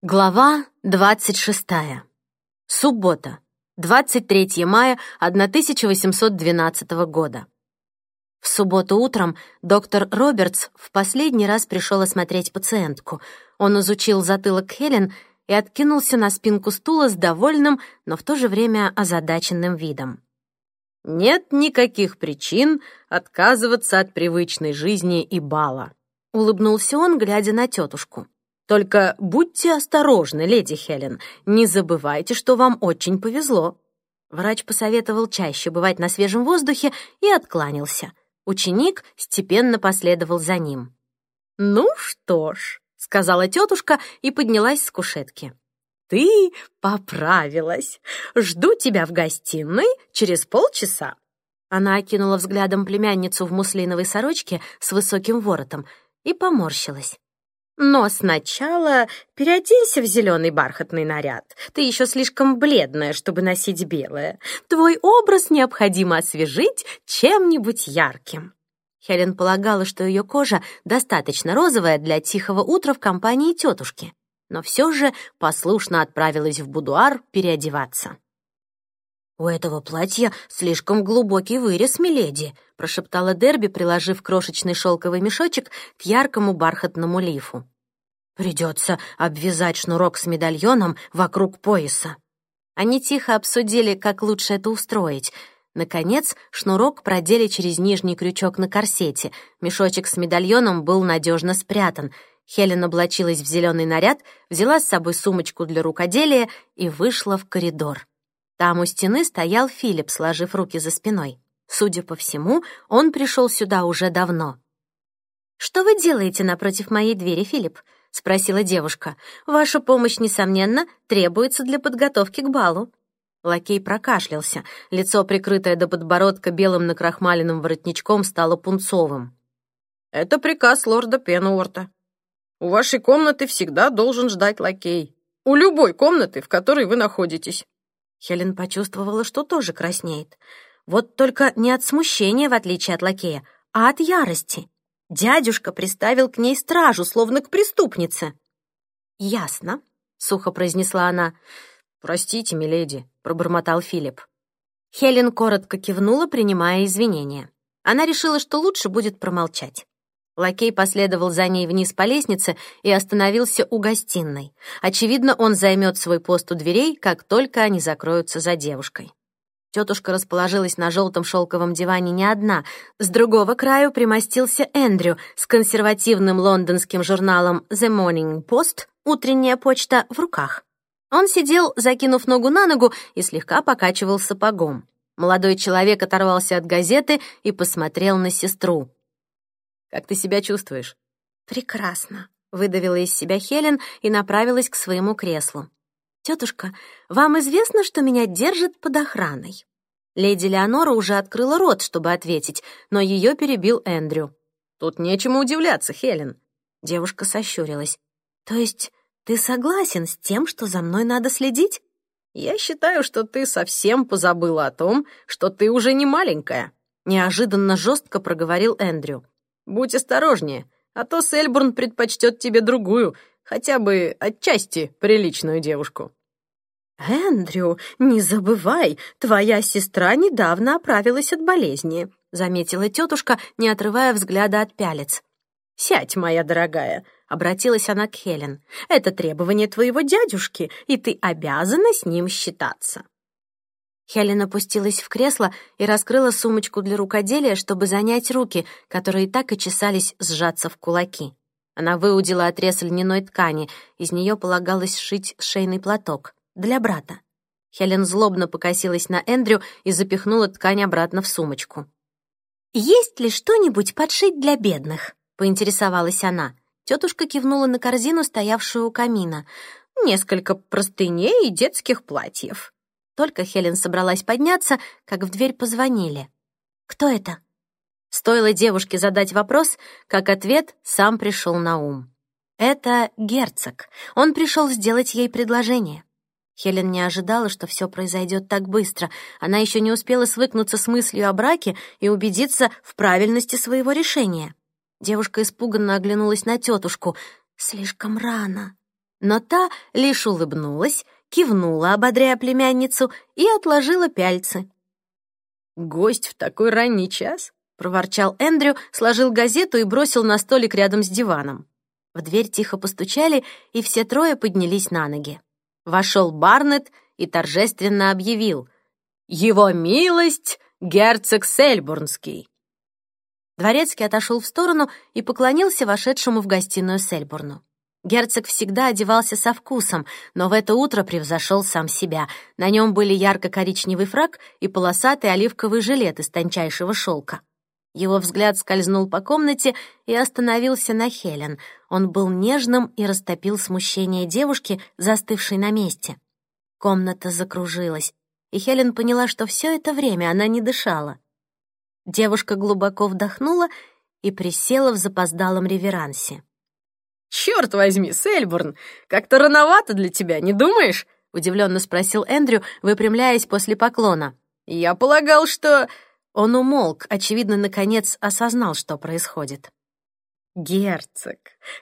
Глава 26. Суббота. 23 мая 1812 года. В субботу утром доктор Робертс в последний раз пришел осмотреть пациентку. Он изучил затылок Хелен и откинулся на спинку стула с довольным, но в то же время озадаченным видом. «Нет никаких причин отказываться от привычной жизни и бала», — улыбнулся он, глядя на тетушку. Только будьте осторожны, леди Хелен. Не забывайте, что вам очень повезло». Врач посоветовал чаще бывать на свежем воздухе и откланялся. Ученик степенно последовал за ним. «Ну что ж», — сказала тетушка и поднялась с кушетки. «Ты поправилась. Жду тебя в гостиной через полчаса». Она окинула взглядом племянницу в муслиновой сорочке с высоким воротом и поморщилась. Но сначала переоденься в зеленый бархатный наряд. Ты еще слишком бледная, чтобы носить белое. Твой образ необходимо освежить чем-нибудь ярким». Хелен полагала, что ее кожа достаточно розовая для тихого утра в компании тетушки, но все же послушно отправилась в будуар переодеваться. «У этого платья слишком глубокий вырез, миледи», прошептала Дерби, приложив крошечный шелковый мешочек к яркому бархатному лифу. «Придется обвязать шнурок с медальоном вокруг пояса». Они тихо обсудили, как лучше это устроить. Наконец, шнурок продели через нижний крючок на корсете. Мешочек с медальоном был надежно спрятан. Хелен облачилась в зеленый наряд, взяла с собой сумочку для рукоделия и вышла в коридор. Там у стены стоял Филипп, сложив руки за спиной. Судя по всему, он пришел сюда уже давно. «Что вы делаете напротив моей двери, Филипп?» — спросила девушка. «Ваша помощь, несомненно, требуется для подготовки к балу». Лакей прокашлялся. Лицо, прикрытое до подбородка белым накрахмаленным воротничком, стало пунцовым. «Это приказ лорда Пенуорта. У вашей комнаты всегда должен ждать лакей. У любой комнаты, в которой вы находитесь. Хелен почувствовала, что тоже краснеет. Вот только не от смущения, в отличие от лакея, а от ярости. Дядюшка приставил к ней стражу, словно к преступнице. «Ясно», — сухо произнесла она. «Простите, миледи», — пробормотал Филипп. Хелен коротко кивнула, принимая извинения. Она решила, что лучше будет промолчать. Лакей последовал за ней вниз по лестнице и остановился у гостиной. Очевидно, он займет свой пост у дверей, как только они закроются за девушкой. Тетушка расположилась на желтом шелковом диване не одна. С другого краю примостился Эндрю с консервативным лондонским журналом «The Morning Post» «Утренняя почта» в руках. Он сидел, закинув ногу на ногу, и слегка покачивал сапогом. Молодой человек оторвался от газеты и посмотрел на сестру. Как ты себя чувствуешь?» «Прекрасно», — выдавила из себя Хелен и направилась к своему креслу. «Тетушка, вам известно, что меня держат под охраной?» Леди Леонора уже открыла рот, чтобы ответить, но ее перебил Эндрю. «Тут нечему удивляться, Хелен». Девушка сощурилась. «То есть ты согласен с тем, что за мной надо следить?» «Я считаю, что ты совсем позабыла о том, что ты уже не маленькая», неожиданно жестко проговорил Эндрю. Будь осторожнее, а то Сельбурн предпочтет тебе другую, хотя бы отчасти приличную девушку». «Эндрю, не забывай, твоя сестра недавно оправилась от болезни», заметила тетушка, не отрывая взгляда от пялец. «Сядь, моя дорогая», — обратилась она к Хелен. «Это требование твоего дядюшки, и ты обязана с ним считаться». Хелен опустилась в кресло и раскрыла сумочку для рукоделия, чтобы занять руки, которые так и чесались сжаться в кулаки. Она выудила отрез льняной ткани, из нее полагалось сшить шейный платок для брата. Хелен злобно покосилась на Эндрю и запихнула ткань обратно в сумочку. «Есть ли что-нибудь подшить для бедных?» — поинтересовалась она. Тетушка кивнула на корзину, стоявшую у камина. «Несколько простыней и детских платьев». Только Хелен собралась подняться, как в дверь позвонили. «Кто это?» Стоило девушке задать вопрос, как ответ сам пришел на ум. «Это герцог. Он пришел сделать ей предложение». Хелен не ожидала, что все произойдет так быстро. Она еще не успела свыкнуться с мыслью о браке и убедиться в правильности своего решения. Девушка испуганно оглянулась на тетушку. «Слишком рано». Но та лишь улыбнулась, кивнула, ободряя племянницу, и отложила пяльцы. «Гость в такой ранний час?» — проворчал Эндрю, сложил газету и бросил на столик рядом с диваном. В дверь тихо постучали, и все трое поднялись на ноги. Вошел Барнетт и торжественно объявил «Его милость — герцог Сельбурнский!» Дворецкий отошел в сторону и поклонился вошедшему в гостиную Сельбурну. Герцог всегда одевался со вкусом, но в это утро превзошел сам себя. На нем были ярко-коричневый фраг и полосатый оливковый жилет из тончайшего шелка. Его взгляд скользнул по комнате и остановился на Хелен. Он был нежным и растопил смущение девушки, застывшей на месте. Комната закружилась, и Хелен поняла, что все это время она не дышала. Девушка глубоко вдохнула и присела в запоздалом реверансе. «Черт возьми, Сельбурн, как-то рановато для тебя, не думаешь?» — удивленно спросил Эндрю, выпрямляясь после поклона. «Я полагал, что...» Он умолк, очевидно, наконец осознал, что происходит. «Герцог,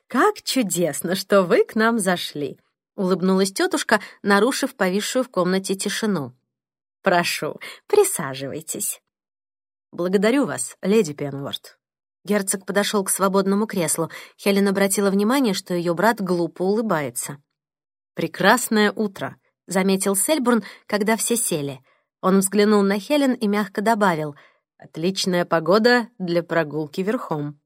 как чудесно, что вы к нам зашли!» — улыбнулась тетушка, нарушив повисшую в комнате тишину. «Прошу, присаживайтесь». «Благодарю вас, леди Пенворд», Герцог подошел к свободному креслу. Хелен обратила внимание, что ее брат глупо улыбается. «Прекрасное утро», — заметил Сельбурн, когда все сели. Он взглянул на Хелен и мягко добавил, «Отличная погода для прогулки верхом».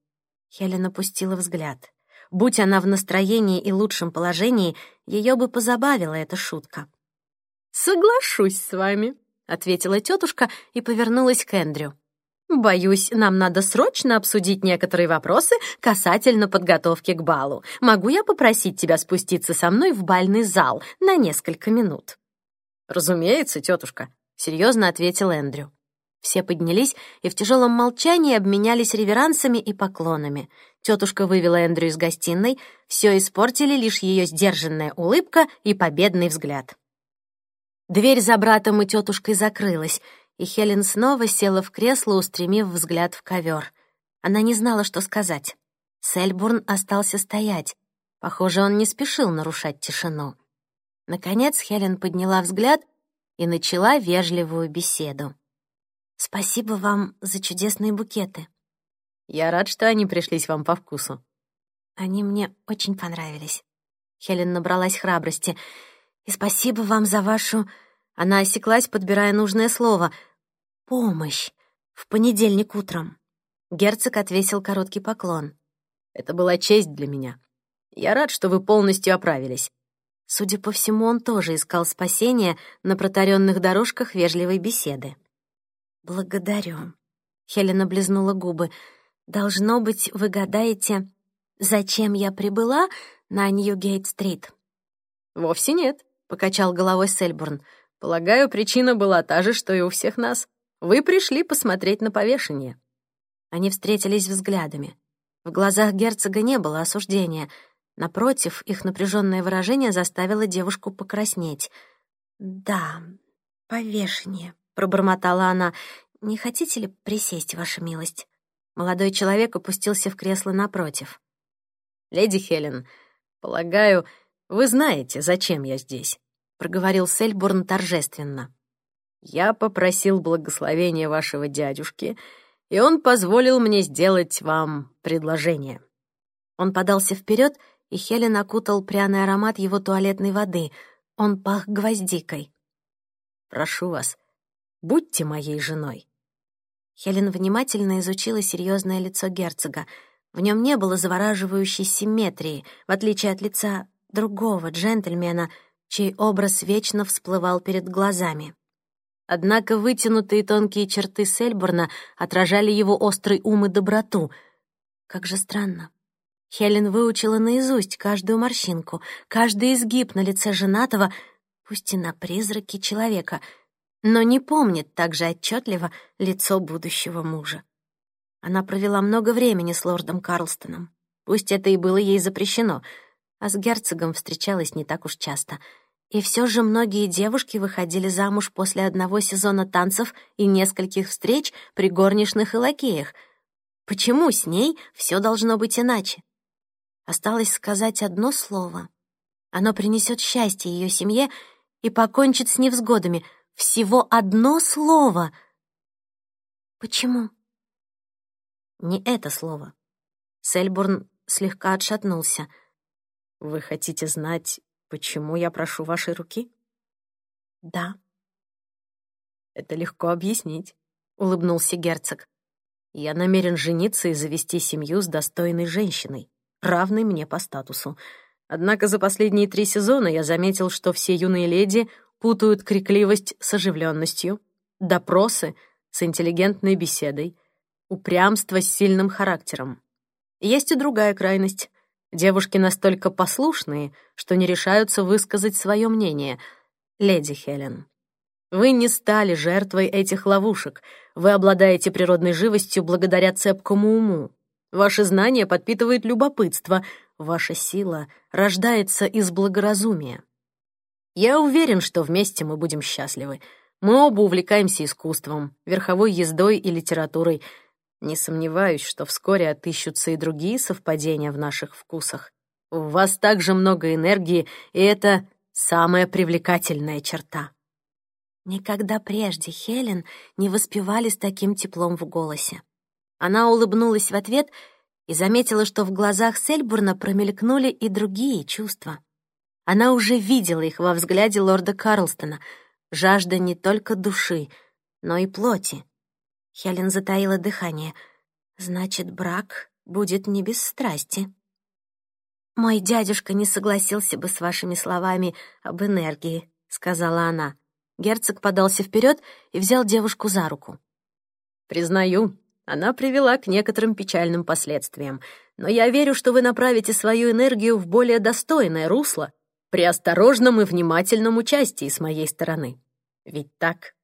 Хелен опустила взгляд. Будь она в настроении и лучшем положении, ее бы позабавила эта шутка. «Соглашусь с вами», — ответила тетушка и повернулась к Эндрю. Боюсь, нам надо срочно обсудить некоторые вопросы касательно подготовки к балу. Могу я попросить тебя спуститься со мной в бальный зал на несколько минут? Разумеется, тетушка, серьезно ответил Эндрю. Все поднялись и в тяжелом молчании обменялись реверансами и поклонами. Тетушка вывела Эндрю из гостиной, все испортили лишь ее сдержанная улыбка и победный взгляд. Дверь за братом и тетушкой закрылась, и Хелен снова села в кресло, устремив взгляд в ковер. Она не знала, что сказать. Сельбурн остался стоять. Похоже, он не спешил нарушать тишину. Наконец Хелен подняла взгляд и начала вежливую беседу. «Спасибо вам за чудесные букеты». «Я рад, что они пришлись вам по вкусу». «Они мне очень понравились». Хелен набралась храбрости. «И спасибо вам за вашу...» Она осеклась, подбирая нужное слово — помощь в понедельник утром». Герцог отвесил короткий поклон. «Это была честь для меня. Я рад, что вы полностью оправились». Судя по всему, он тоже искал спасения на протаренных дорожках вежливой беседы. «Благодарю». Хелена облизнула губы. «Должно быть, вы гадаете, зачем я прибыла на Нью-Гейт-стрит?» «Вовсе нет», — покачал головой Сельбурн. «Полагаю, причина была та же, что и у всех нас. Вы пришли посмотреть на повешение». Они встретились взглядами. В глазах герцога не было осуждения. Напротив, их напряженное выражение заставило девушку покраснеть. «Да, повешение», — пробормотала она. «Не хотите ли присесть, ваша милость?» Молодой человек опустился в кресло напротив. «Леди Хелен, полагаю, вы знаете, зачем я здесь», — проговорил Сельбурн торжественно. Я попросил благословения вашего дядюшки, и он позволил мне сделать вам предложение». Он подался вперед, и Хелен окутал пряный аромат его туалетной воды. Он пах гвоздикой. «Прошу вас, будьте моей женой». Хелен внимательно изучила серьезное лицо герцога. В нем не было завораживающей симметрии, в отличие от лица другого джентльмена, чей образ вечно всплывал перед глазами. Однако вытянутые тонкие черты Сельборна отражали его острый ум и доброту. Как же странно. Хелен выучила наизусть каждую морщинку, каждый изгиб на лице женатого, пусть и на призраке человека, но не помнит так же отчетливо лицо будущего мужа. Она провела много времени с лордом Карлстоном. Пусть это и было ей запрещено, а с герцогом встречалась не так уж часто — и все же многие девушки выходили замуж после одного сезона танцев и нескольких встреч при горничных и лакеях. Почему с ней все должно быть иначе? Осталось сказать одно слово Оно принесет счастье ее семье и покончит с невзгодами. Всего одно слово. Почему? Не это слово. Сельбурн слегка отшатнулся. «Вы хотите знать, почему я прошу вашей руки?» «Да». «Это легко объяснить», — улыбнулся герцог. «Я намерен жениться и завести семью с достойной женщиной, равной мне по статусу. Однако за последние три сезона я заметил, что все юные леди путают крикливость с оживленностью, допросы с интеллигентной беседой, упрямство с сильным характером. Есть и другая крайность. Девушки настолько послушные, что не решаются высказать свое мнение. Леди Хелен, вы не стали жертвой этих ловушек. Вы обладаете природной живостью благодаря цепкому уму. Ваши знания подпитывают любопытство. Ваша сила рождается из благоразумия. Я уверен, что вместе мы будем счастливы. Мы оба увлекаемся искусством, верховой ездой и литературой — не сомневаюсь, что вскоре отыщутся и другие совпадения в наших вкусах. У вас также много энергии, и это самая привлекательная черта. Никогда прежде Хелен не воспевали с таким теплом в голосе. Она улыбнулась в ответ и заметила, что в глазах Сельбурна промелькнули и другие чувства. Она уже видела их во взгляде лорда Карлстона, жажда не только души, но и плоти. Хелен затаила дыхание. «Значит, брак будет не без страсти». «Мой дядюшка не согласился бы с вашими словами об энергии», — сказала она. Герцог подался вперед и взял девушку за руку. «Признаю, она привела к некоторым печальным последствиям, но я верю, что вы направите свою энергию в более достойное русло при осторожном и внимательном участии с моей стороны. Ведь так?»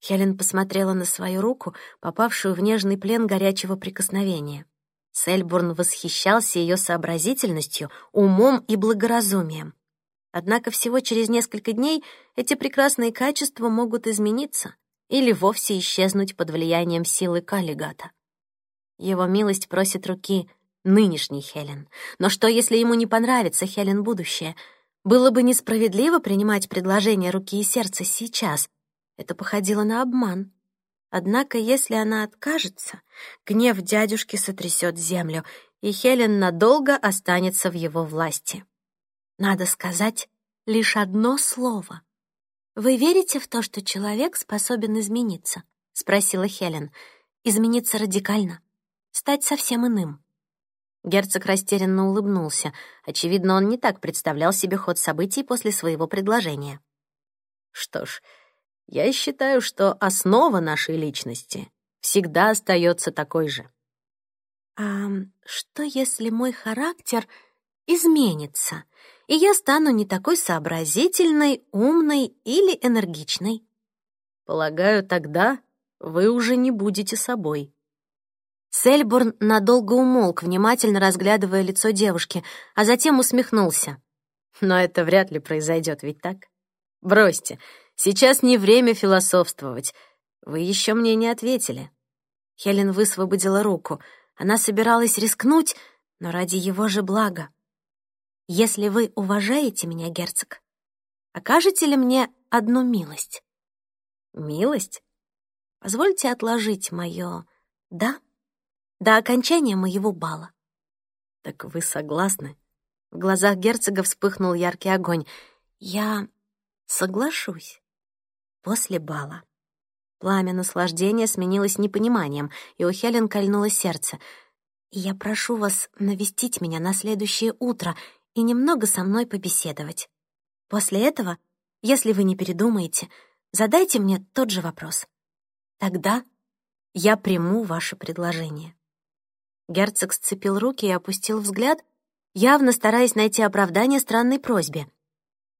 Хелен посмотрела на свою руку, попавшую в нежный плен горячего прикосновения. Сельбурн восхищался ее сообразительностью, умом и благоразумием. Однако всего через несколько дней эти прекрасные качества могут измениться или вовсе исчезнуть под влиянием силы Каллигата. Его милость просит руки нынешней Хелен. Но что, если ему не понравится Хелен будущее? Было бы несправедливо принимать предложение руки и сердца сейчас, это походило на обман. Однако, если она откажется, гнев дядюшки сотрясет землю, и Хелен надолго останется в его власти. Надо сказать лишь одно слово. «Вы верите в то, что человек способен измениться?» — спросила Хелен. «Измениться радикально, стать совсем иным». Герцог растерянно улыбнулся. Очевидно, он не так представлял себе ход событий после своего предложения. «Что ж, я считаю, что основа нашей личности всегда остается такой же. А что, если мой характер изменится, и я стану не такой сообразительной, умной или энергичной? Полагаю, тогда вы уже не будете собой. Сельборн надолго умолк, внимательно разглядывая лицо девушки, а затем усмехнулся. Но это вряд ли произойдет, ведь так? Бросьте, Сейчас не время философствовать. Вы еще мне не ответили». Хелен высвободила руку. Она собиралась рискнуть, но ради его же блага. «Если вы уважаете меня, герцог, окажете ли мне одну милость?» «Милость? Позвольте отложить мое «да» до окончания моего бала». «Так вы согласны?» В глазах герцога вспыхнул яркий огонь. «Я соглашусь» после бала. Пламя наслаждения сменилось непониманием, и у Хелен кольнуло сердце. «Я прошу вас навестить меня на следующее утро и немного со мной побеседовать. После этого, если вы не передумаете, задайте мне тот же вопрос. Тогда я приму ваше предложение». Герцог сцепил руки и опустил взгляд, явно стараясь найти оправдание странной просьбе.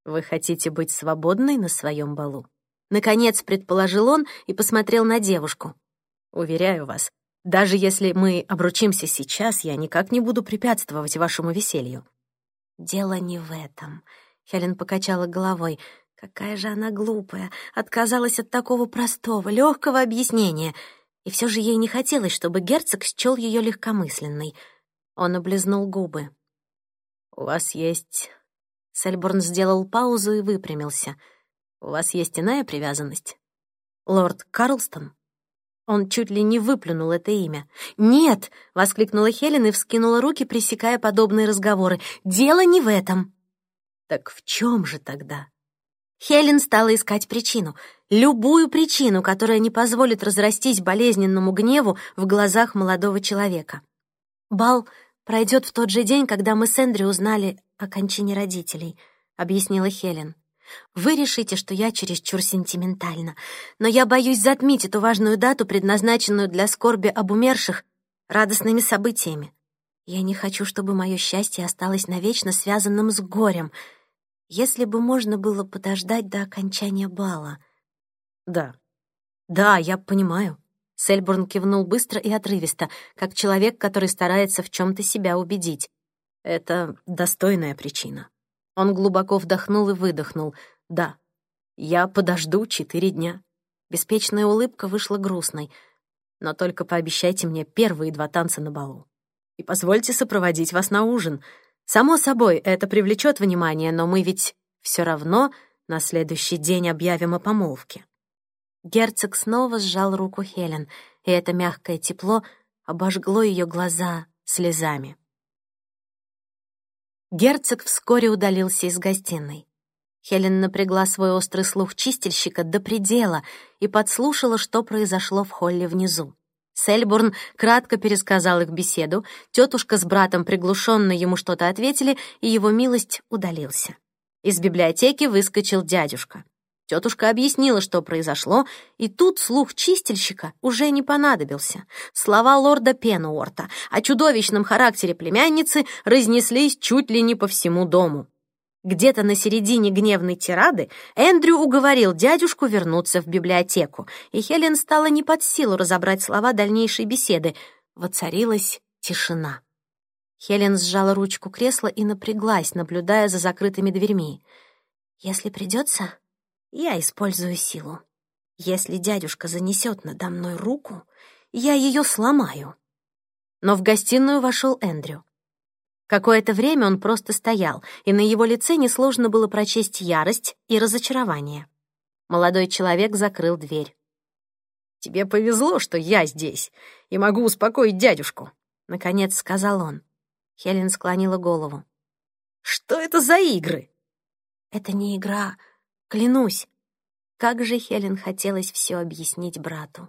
«Вы хотите быть свободной на своем балу?» Наконец предположил он и посмотрел на девушку. «Уверяю вас, даже если мы обручимся сейчас, я никак не буду препятствовать вашему веселью». «Дело не в этом», — Хелен покачала головой. «Какая же она глупая, отказалась от такого простого, легкого объяснения. И все же ей не хотелось, чтобы герцог счел ее легкомысленной». Он облизнул губы. «У вас есть Сельборн сделал паузу и выпрямился. «У вас есть иная привязанность?» «Лорд Карлстон?» Он чуть ли не выплюнул это имя. «Нет!» — воскликнула Хелен и вскинула руки, пресекая подобные разговоры. «Дело не в этом!» «Так в чем же тогда?» Хелен стала искать причину. Любую причину, которая не позволит разрастись болезненному гневу в глазах молодого человека. Бал пройдет в тот же день, когда мы с Эндрю узнали о кончине родителей, объяснила Хелен. Вы решите, что я чересчур сентиментальна, но я боюсь затмить эту важную дату, предназначенную для скорби об умерших, радостными событиями. Я не хочу, чтобы мое счастье осталось навечно связанным с горем. Если бы можно было подождать до окончания бала. Да, да, я понимаю. Сельбурн кивнул быстро и отрывисто, как человек, который старается в чем-то себя убедить. Это достойная причина. Он глубоко вдохнул и выдохнул. Да, я подожду четыре дня. Беспечная улыбка вышла грустной. Но только пообещайте мне первые два танца на балу. И позвольте сопроводить вас на ужин. Само собой, это привлечет внимание, но мы ведь все равно на следующий день объявим о помолвке. Герцог снова сжал руку Хелен, и это мягкое тепло обожгло ее глаза слезами. Герцог вскоре удалился из гостиной. Хелен напрягла свой острый слух чистильщика до предела и подслушала, что произошло в холле внизу. Сельбурн кратко пересказал их беседу, тетушка с братом приглушенно ему что-то ответили, и его милость удалился. Из библиотеки выскочил дядюшка. Тетушка объяснила, что произошло, и тут слух чистильщика уже не понадобился. Слова лорда Пенуорта о чудовищном характере племянницы разнеслись чуть ли не по всему дому. Где-то на середине гневной тирады Эндрю уговорил дядюшку вернуться в библиотеку, и Хелен стала не под силу разобрать слова дальнейшей беседы. Воцарилась тишина. Хелен сжала ручку кресла и напряглась, наблюдая за закрытыми дверьми. «Если придется, я использую силу. Если дядюшка занесет надо мной руку, я ее сломаю. Но в гостиную вошел Эндрю. Какое-то время он просто стоял, и на его лице несложно было прочесть ярость и разочарование. Молодой человек закрыл дверь. «Тебе повезло, что я здесь, и могу успокоить дядюшку», — наконец сказал он. Хелен склонила голову. «Что это за игры?» «Это не игра, Клянусь, как же Хелен хотелось все объяснить брату.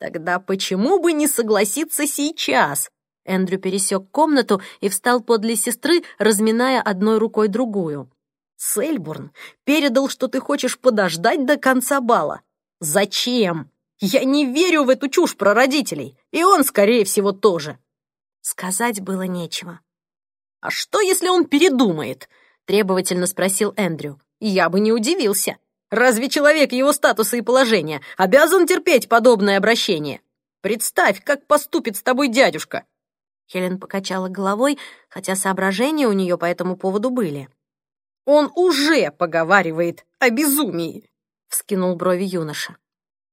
«Тогда почему бы не согласиться сейчас?» Эндрю пересек комнату и встал подле сестры, разминая одной рукой другую. «Сельбурн передал, что ты хочешь подождать до конца бала. Зачем? Я не верю в эту чушь про родителей, и он, скорее всего, тоже». Сказать было нечего. «А что, если он передумает?» — требовательно спросил Эндрю. Я бы не удивился. Разве человек его статуса и положения обязан терпеть подобное обращение? Представь, как поступит с тобой дядюшка!» Хелен покачала головой, хотя соображения у нее по этому поводу были. «Он уже поговаривает о безумии!» — вскинул брови юноша.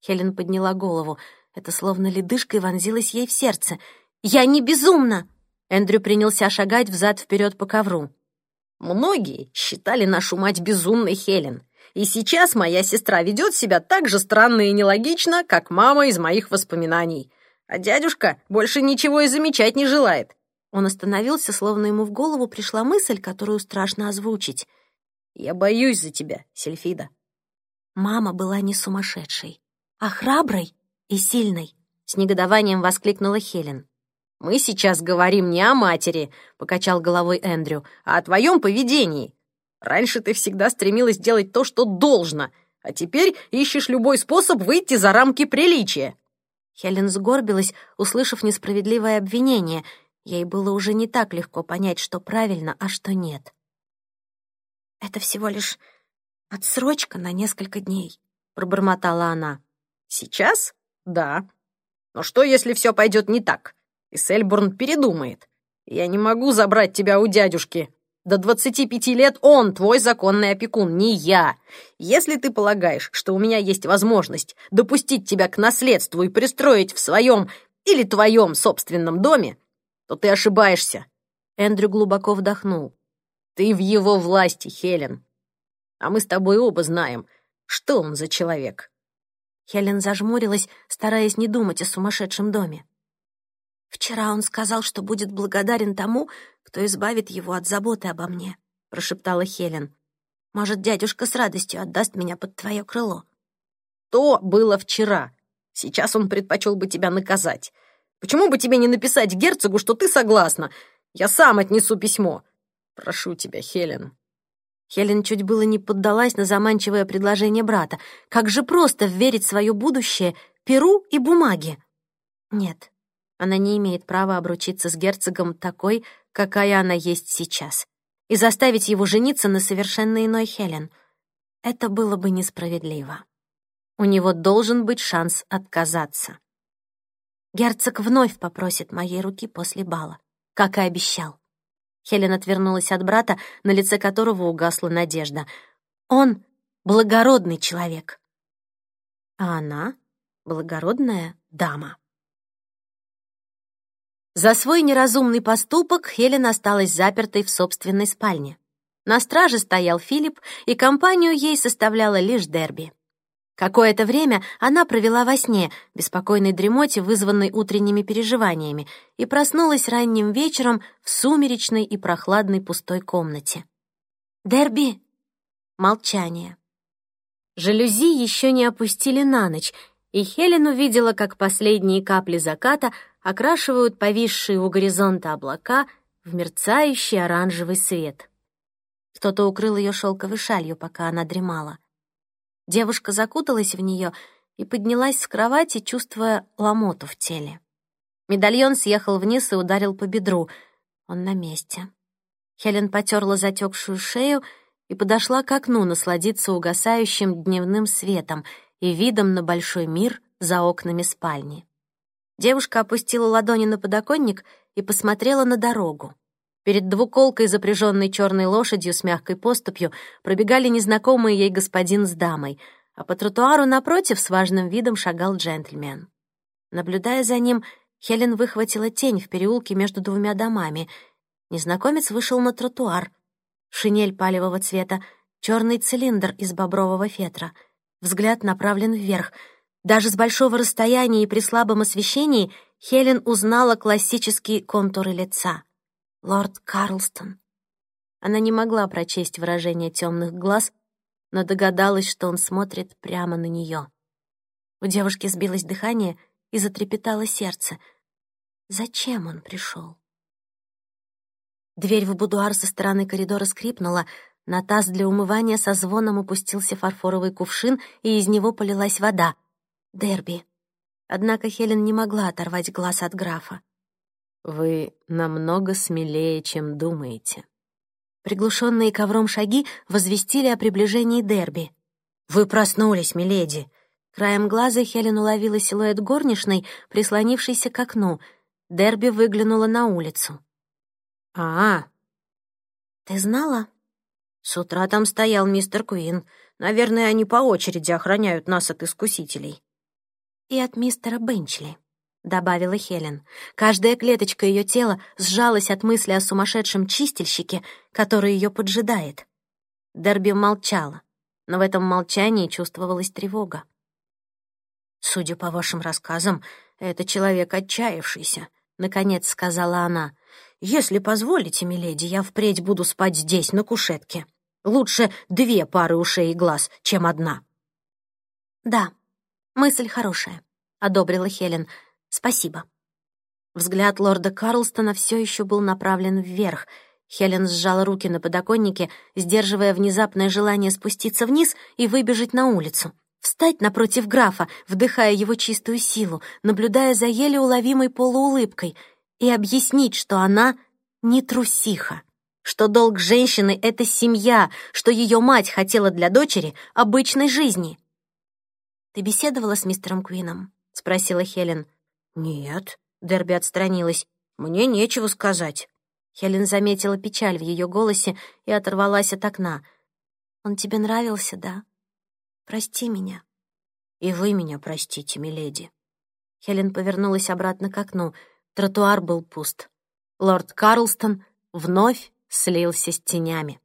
Хелен подняла голову. Это словно ледышкой вонзилось ей в сердце. «Я не безумна!» Эндрю принялся шагать взад-вперед по ковру. Многие считали нашу мать безумной Хелен. И сейчас моя сестра ведет себя так же странно и нелогично, как мама из моих воспоминаний. А дядюшка больше ничего и замечать не желает. Он остановился, словно ему в голову пришла мысль, которую страшно озвучить. «Я боюсь за тебя, Сельфида». Мама была не сумасшедшей, а храброй и сильной, с негодованием воскликнула Хелен. «Мы сейчас говорим не о матери», — покачал головой Эндрю, «а о твоем поведении. Раньше ты всегда стремилась делать то, что должно, а теперь ищешь любой способ выйти за рамки приличия». Хелен сгорбилась, услышав несправедливое обвинение. Ей было уже не так легко понять, что правильно, а что нет. «Это всего лишь отсрочка на несколько дней», — пробормотала она. «Сейчас? Да. Но что, если все пойдет не так? И Сельбурн передумает. Я не могу забрать тебя у дядюшки. До 25 лет он твой законный опекун, не я. Если ты полагаешь, что у меня есть возможность допустить тебя к наследству и пристроить в своем или твоем собственном доме, то ты ошибаешься. Эндрю глубоко вдохнул. Ты в его власти, Хелен. А мы с тобой оба знаем, что он за человек. Хелен зажмурилась, стараясь не думать о сумасшедшем доме. «Вчера он сказал, что будет благодарен тому, кто избавит его от заботы обо мне», — прошептала Хелен. «Может, дядюшка с радостью отдаст меня под твое крыло». «То было вчера. Сейчас он предпочел бы тебя наказать. Почему бы тебе не написать герцогу, что ты согласна? Я сам отнесу письмо. Прошу тебя, Хелен». Хелен чуть было не поддалась на заманчивое предложение брата. Как же просто верить в свое будущее перу и бумаге. Нет, она не имеет права обручиться с герцогом такой, какая она есть сейчас, и заставить его жениться на совершенно иной Хелен. Это было бы несправедливо. У него должен быть шанс отказаться. Герцог вновь попросит моей руки после бала, как и обещал. Хелен отвернулась от брата, на лице которого угасла надежда. Он — благородный человек. А она — благородная дама. За свой неразумный поступок Хелен осталась запертой в собственной спальне. На страже стоял Филипп, и компанию ей составляла лишь Дерби. Какое-то время она провела во сне, беспокойной дремоте, вызванной утренними переживаниями, и проснулась ранним вечером в сумеречной и прохладной пустой комнате. «Дерби!» Молчание. Жалюзи еще не опустили на ночь, и Хелен увидела, как последние капли заката окрашивают повисшие у горизонта облака в мерцающий оранжевый свет. Кто-то укрыл ее шелковой шалью, пока она дремала. Девушка закуталась в нее и поднялась с кровати, чувствуя ломоту в теле. Медальон съехал вниз и ударил по бедру. Он на месте. Хелен потерла затекшую шею и подошла к окну насладиться угасающим дневным светом и видом на большой мир за окнами спальни. Девушка опустила ладони на подоконник и посмотрела на дорогу. Перед двуколкой, запряженной черной лошадью с мягкой поступью, пробегали незнакомые ей господин с дамой, а по тротуару напротив с важным видом шагал джентльмен. Наблюдая за ним, Хелен выхватила тень в переулке между двумя домами. Незнакомец вышел на тротуар. Шинель палевого цвета, черный цилиндр из бобрового фетра. Взгляд направлен вверх. Даже с большого расстояния и при слабом освещении Хелен узнала классические контуры лица — Лорд Карлстон. Она не могла прочесть выражение темных глаз, но догадалась, что он смотрит прямо на нее. У девушки сбилось дыхание и затрепетало сердце. Зачем он пришел? Дверь в будуар со стороны коридора скрипнула, на таз для умывания со звоном опустился фарфоровый кувшин, и из него полилась вода. Дерби. Однако Хелен не могла оторвать глаз от графа. Вы намного смелее, чем думаете. Приглушенные ковром шаги возвестили о приближении Дерби. «Вы проснулись, миледи!» Краем глаза Хелен уловила силуэт горничной, прислонившейся к окну. Дерби выглянула на улицу. «А, ты знала?» «С утра там стоял мистер Куин. Наверное, они по очереди охраняют нас от искусителей». «И от мистера Бенчли», — добавила Хелен. Каждая клеточка ее тела сжалась от мысли о сумасшедшем чистильщике, который ее поджидает. Дерби молчала, но в этом молчании чувствовалась тревога. «Судя по вашим рассказам, это человек отчаявшийся», — наконец сказала она. «Если позволите, миледи, я впредь буду спать здесь, на кушетке. Лучше две пары ушей и глаз, чем одна». «Да, мысль хорошая», — одобрила Хелен, — Спасибо». Взгляд лорда Карлстона все еще был направлен вверх. Хелен сжала руки на подоконнике, сдерживая внезапное желание спуститься вниз и выбежать на улицу. Встать напротив графа, вдыхая его чистую силу, наблюдая за еле уловимой полуулыбкой, и объяснить, что она не трусиха, что долг женщины — это семья, что ее мать хотела для дочери обычной жизни. «Ты беседовала с мистером Куином?» — спросила Хелен. «Нет», — Дерби отстранилась, — «мне нечего сказать». Хелен заметила печаль в ее голосе и оторвалась от окна. «Он тебе нравился, да? Прости меня». «И вы меня простите, миледи». Хелен повернулась обратно к окну. Тротуар был пуст. Лорд Карлстон вновь слился с тенями.